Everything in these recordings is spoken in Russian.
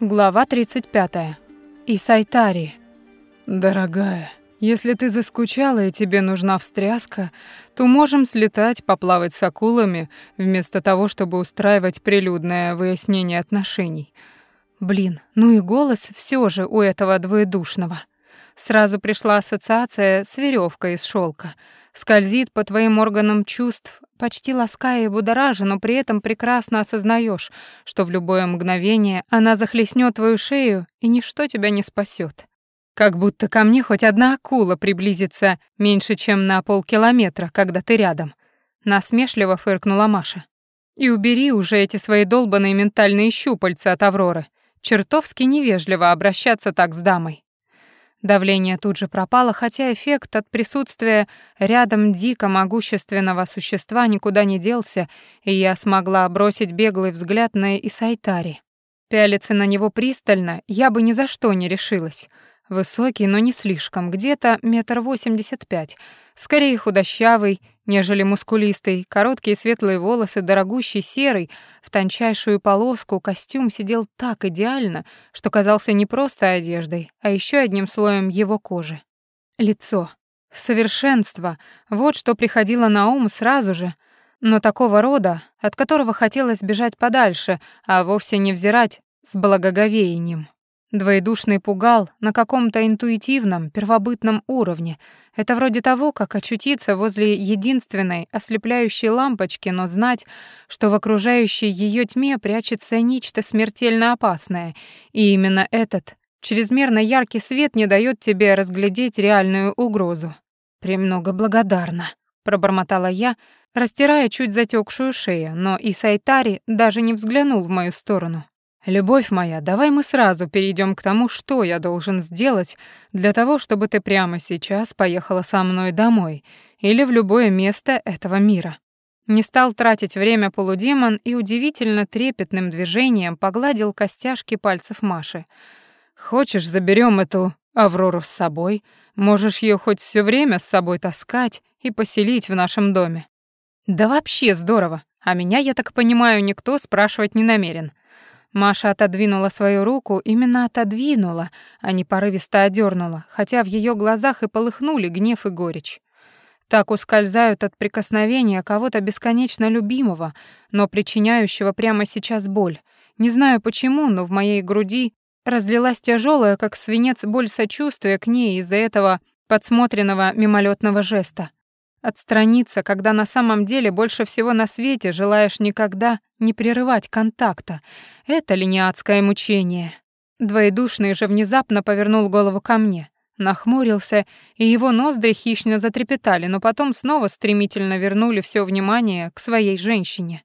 Глава 35. Исайтари. Дорогая, если ты заскучала и тебе нужна встряска, то можем слетать, поплавать с акулами, вместо того, чтобы устраивать прилюдное выяснение отношений. Блин, ну и голос все же у этого двоедушного. Сразу пришла ассоциация с веревкой из шелка. Скользит по твоим органам чувств, почти лаская и будоража, но при этом прекрасно осознаешь, что в любое мгновение она захлестнет твою шею, и ничто тебя не спасет. Как будто ко мне хоть одна акула приблизится меньше, чем на полкилометра, когда ты рядом. Насмешливо фыркнула Маша. И убери уже эти свои долбаные ментальные щупальца от Авроры. Чертовски невежливо обращаться так с дамой. Давление тут же пропало, хотя эффект от присутствия рядом дико могущественного существа никуда не делся, и я смогла бросить беглый взгляд на Исайтари. Пялиться на него пристально я бы ни за что не решилась — Высокий, но не слишком, где-то метр восемьдесят пять. Скорее худощавый, нежели мускулистый, короткие светлые волосы, дорогущий серый, в тончайшую полоску костюм сидел так идеально, что казался не просто одеждой, а еще одним слоем его кожи. Лицо. Совершенство. Вот что приходило на ум сразу же, но такого рода, от которого хотелось бежать подальше, а вовсе не взирать с благоговением. Двоедушный пугал на каком-то интуитивном, первобытном уровне. Это вроде того, как очутиться возле единственной ослепляющей лампочки, но знать, что в окружающей ее тьме прячется нечто смертельно опасное. И именно этот чрезмерно яркий свет не дает тебе разглядеть реальную угрозу. «Премного благодарна», — пробормотала я, растирая чуть затекшую шею, но и Сайтари даже не взглянул в мою сторону. «Любовь моя, давай мы сразу перейдем к тому, что я должен сделать для того, чтобы ты прямо сейчас поехала со мной домой или в любое место этого мира». Не стал тратить время полудемон и удивительно трепетным движением погладил костяшки пальцев Маши. «Хочешь, заберем эту Аврору с собой? Можешь ее хоть все время с собой таскать и поселить в нашем доме». «Да вообще здорово, а меня, я так понимаю, никто спрашивать не намерен». Маша отодвинула свою руку, именно отодвинула, а не порывисто одернула, хотя в ее глазах и полыхнули гнев и горечь. Так ускользают от прикосновения кого-то бесконечно любимого, но причиняющего прямо сейчас боль. Не знаю почему, но в моей груди разлилась тяжелая, как свинец, боль сочувствия к ней из-за этого подсмотренного мимолетного жеста. Отстраниться, когда на самом деле больше всего на свете желаешь никогда не прерывать контакта. Это ли не адское мучение? Двоедушный же внезапно повернул голову ко мне, нахмурился, и его ноздри хищно затрепетали, но потом снова стремительно вернули все внимание к своей женщине.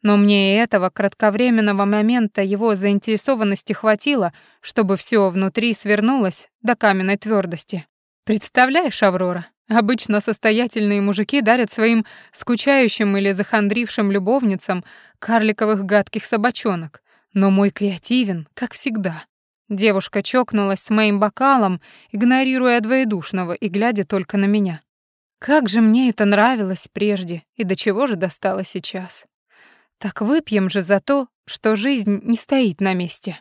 Но мне и этого кратковременного момента его заинтересованности хватило, чтобы все внутри свернулось до каменной твердости. Представляешь, Аврора, Обычно состоятельные мужики дарят своим скучающим или захандрившим любовницам карликовых гадких собачонок, но мой креативен, как всегда. Девушка чокнулась с моим бокалом, игнорируя двоедушного и глядя только на меня. Как же мне это нравилось прежде, и до чего же достало сейчас. Так выпьем же за то, что жизнь не стоит на месте.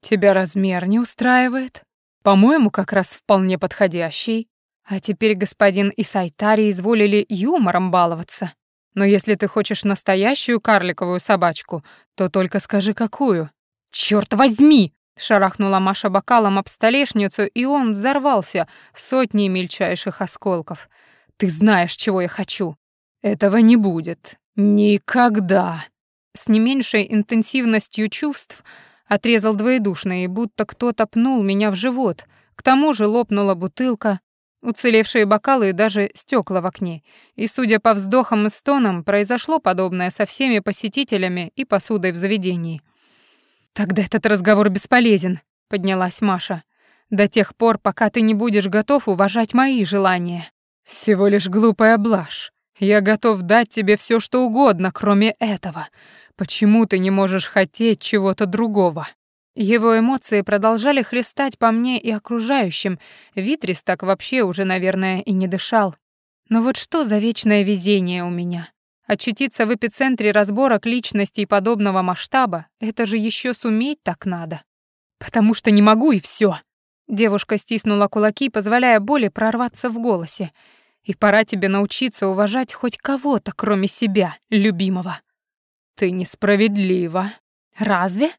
Тебя размер не устраивает? По-моему, как раз вполне подходящий. А теперь господин Исайтари изволили юмором баловаться. Но если ты хочешь настоящую карликовую собачку, то только скажи, какую. Черт возьми! Шарахнула Маша бокалом об столешницу, и он взорвался сотней мельчайших осколков. «Ты знаешь, чего я хочу!» «Этого не будет. Никогда!» С не меньшей интенсивностью чувств отрезал двоедушный, будто кто-то пнул меня в живот. К тому же лопнула бутылка, Уцелевшие бокалы и даже стекла в окне. И, судя по вздохам и стонам, произошло подобное со всеми посетителями и посудой в заведении. «Тогда этот разговор бесполезен», — поднялась Маша. «До тех пор, пока ты не будешь готов уважать мои желания». «Всего лишь глупая блажь. Я готов дать тебе все, что угодно, кроме этого. Почему ты не можешь хотеть чего-то другого?» Его эмоции продолжали хлестать по мне и окружающим. Витрис так вообще уже, наверное, и не дышал. Но вот что за вечное везение у меня? Очутиться в эпицентре разборок личностей подобного масштаба — это же еще суметь так надо. Потому что не могу и все. Девушка стиснула кулаки, позволяя боли прорваться в голосе. И пора тебе научиться уважать хоть кого-то, кроме себя, любимого. Ты несправедлива. Разве?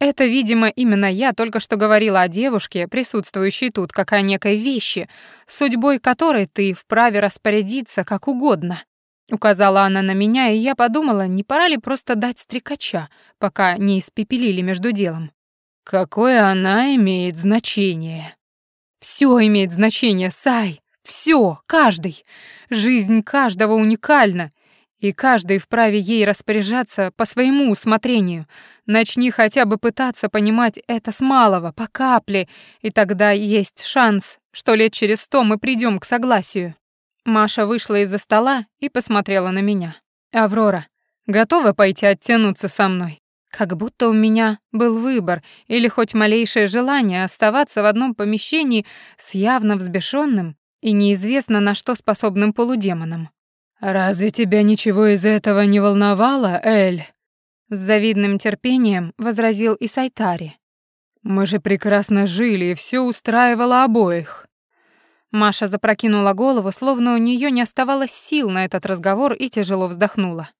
Это, видимо, именно я только что говорила о девушке, присутствующей тут, как о некой вещи, судьбой которой ты вправе распорядиться как угодно. Указала она на меня, и я подумала, не пора ли просто дать стрекача, пока не испепелили между делом. Какое она имеет значение? Все имеет значение, Сай. Все, каждый. Жизнь каждого уникальна, и каждый вправе ей распоряжаться по своему усмотрению. Начни хотя бы пытаться понимать это с малого, по капле, и тогда есть шанс, что лет через сто мы придем к согласию. Маша вышла из-за стола и посмотрела на меня. «Аврора, готова пойти оттянуться со мной?» Как будто у меня был выбор или хоть малейшее желание оставаться в одном помещении с явно взбешенным и неизвестно на что способным полудемоном. «Разве тебя ничего из этого не волновало, Эль?» С завидным терпением возразил и Сайтари. «Мы же прекрасно жили, и все устраивало обоих». Маша запрокинула голову, словно у нее не оставалось сил на этот разговор, и тяжело вздохнула.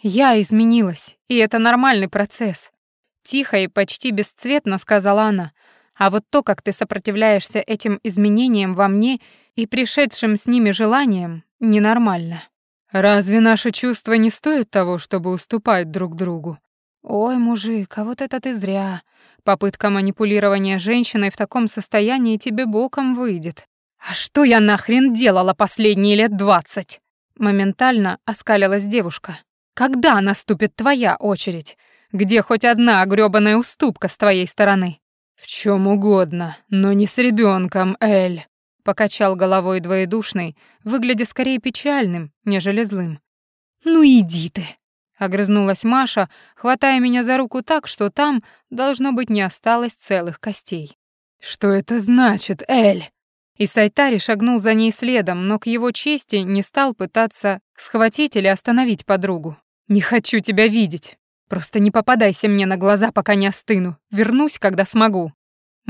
«Я изменилась, и это нормальный процесс», — тихо и почти бесцветно сказала она. «А вот то, как ты сопротивляешься этим изменениям во мне и пришедшим с ними желаниям, ненормально». Разве наши чувства не стоят того, чтобы уступать друг другу? Ой, мужик, а вот это ты зря. Попытка манипулирования женщиной в таком состоянии тебе боком выйдет. А что я нахрен делала последние лет двадцать? Моментально оскалилась девушка. Когда наступит твоя очередь? Где хоть одна грёбаная уступка с твоей стороны? В чем угодно, но не с ребенком, Эль. Покачал головой двоедушный, выглядя скорее печальным, нежели злым. «Ну иди ты!» — огрызнулась Маша, хватая меня за руку так, что там, должно быть, не осталось целых костей. «Что это значит, Эль?» И Сайтари шагнул за ней следом, но к его чести не стал пытаться схватить или остановить подругу. «Не хочу тебя видеть. Просто не попадайся мне на глаза, пока не остыну. Вернусь, когда смогу».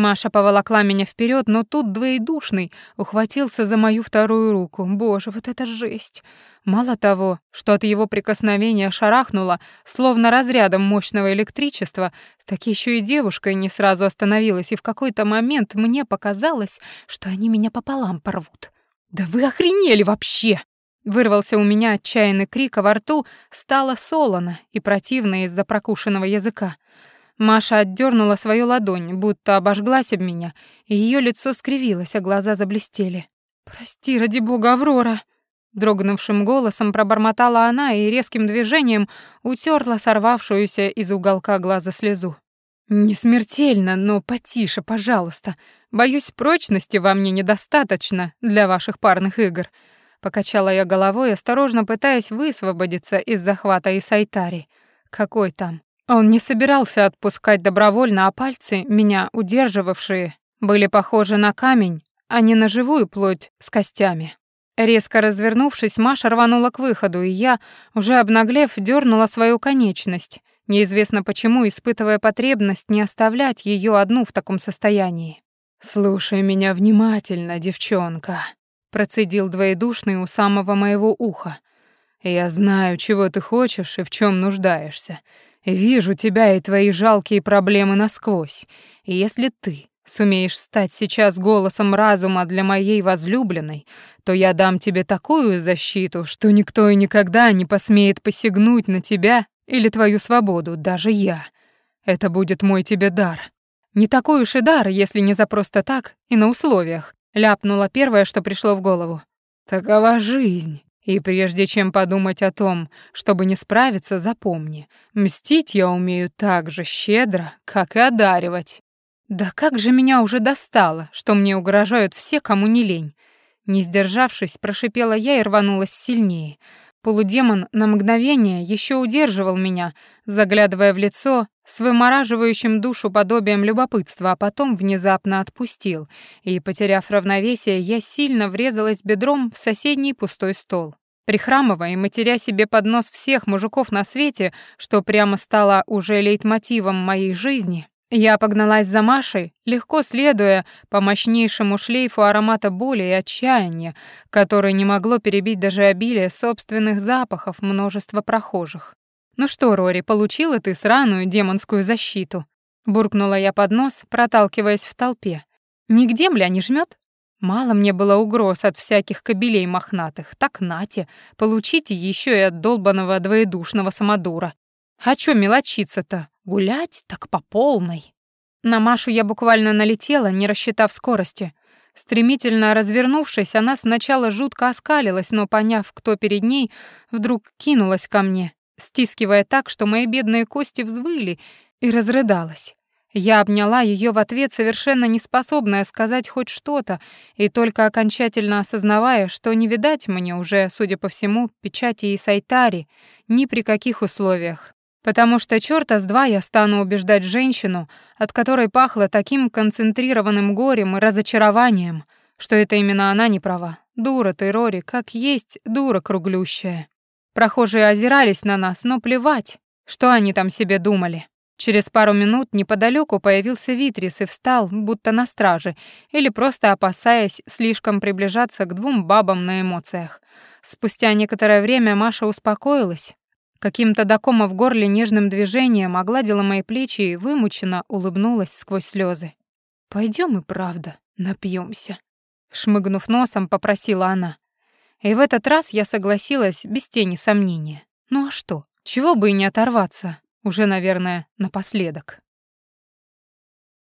Маша поволокла меня вперед, но тут двоедушный ухватился за мою вторую руку. Боже, вот это жесть. Мало того, что от его прикосновения шарахнуло, словно разрядом мощного электричества, так еще и девушка не сразу остановилась, и в какой-то момент мне показалось, что они меня пополам порвут. «Да вы охренели вообще!» Вырвался у меня отчаянный крик, а во рту стало солоно и противно из-за прокушенного языка. Маша отдернула свою ладонь, будто обожглась об меня, и ее лицо скривилось, а глаза заблестели. «Прости, ради бога, Аврора!» Дрогнувшим голосом пробормотала она и резким движением утерла сорвавшуюся из уголка глаза слезу. «Не смертельно, но потише, пожалуйста. Боюсь, прочности во мне недостаточно для ваших парных игр». Покачала я головой, осторожно пытаясь высвободиться из захвата Исайтари. «Какой там? Он не собирался отпускать добровольно, а пальцы, меня удерживавшие, были похожи на камень, а не на живую плоть с костями. Резко развернувшись, Маша рванула к выходу, и я, уже обнаглев, дернула свою конечность, неизвестно почему, испытывая потребность не оставлять ее одну в таком состоянии. «Слушай меня внимательно, девчонка», — процедил двоедушный у самого моего уха. «Я знаю, чего ты хочешь и в чем нуждаешься. Вижу тебя и твои жалкие проблемы насквозь. И если ты сумеешь стать сейчас голосом разума для моей возлюбленной, то я дам тебе такую защиту, что никто и никогда не посмеет посягнуть на тебя или твою свободу, даже я. Это будет мой тебе дар. Не такой уж и дар, если не за просто так и на условиях, ляпнула первое, что пришло в голову. Такова жизнь. И прежде чем подумать о том, чтобы не справиться, запомни, мстить я умею так же щедро, как и одаривать. Да как же меня уже достало, что мне угрожают все, кому не лень. Не сдержавшись, прошипела я и рванулась сильнее. Полудемон на мгновение еще удерживал меня, заглядывая в лицо с вымораживающим душу подобием любопытства, а потом внезапно отпустил, и, потеряв равновесие, я сильно врезалась бедром в соседний пустой стол. Прихрамывая и матеря себе под нос всех мужиков на свете, что прямо стало уже лейтмотивом моей жизни, Я погналась за Машей, легко следуя по мощнейшему шлейфу аромата боли и отчаяния, который не могло перебить даже обилие собственных запахов множества прохожих. «Ну что, Рори, получила ты сраную демонскую защиту?» Буркнула я под нос, проталкиваясь в толпе. «Нигде, мля, не жмет? Мало мне было угроз от всяких кобелей мохнатых. Так нате, получите еще и от долбанного двоедушного самодура. А чё мелочиться-то? Гулять так по полной. На Машу я буквально налетела, не рассчитав скорости. Стремительно развернувшись, она сначала жутко оскалилась, но, поняв, кто перед ней, вдруг кинулась ко мне, стискивая так, что мои бедные кости взвыли, и разрыдалась. Я обняла ее в ответ, совершенно неспособная сказать хоть что-то, и только окончательно осознавая, что не видать мне уже, судя по всему, печати и сайтари ни при каких условиях. Потому что чёрта с два я стану убеждать женщину, от которой пахло таким концентрированным горем и разочарованием, что это именно она не права. Дура ты, Рори, как есть дура круглющая. Прохожие озирались на нас, но плевать, что они там себе думали. Через пару минут неподалеку появился Витрис и встал, будто на страже, или просто опасаясь слишком приближаться к двум бабам на эмоциях. Спустя некоторое время Маша успокоилась, Каким-то до кома в горле нежным движением огладила мои плечи и вымученно улыбнулась сквозь слезы. Пойдем и правда напьемся, шмыгнув носом, попросила она. И в этот раз я согласилась без тени сомнения. Ну а что? Чего бы и не оторваться, уже, наверное, напоследок.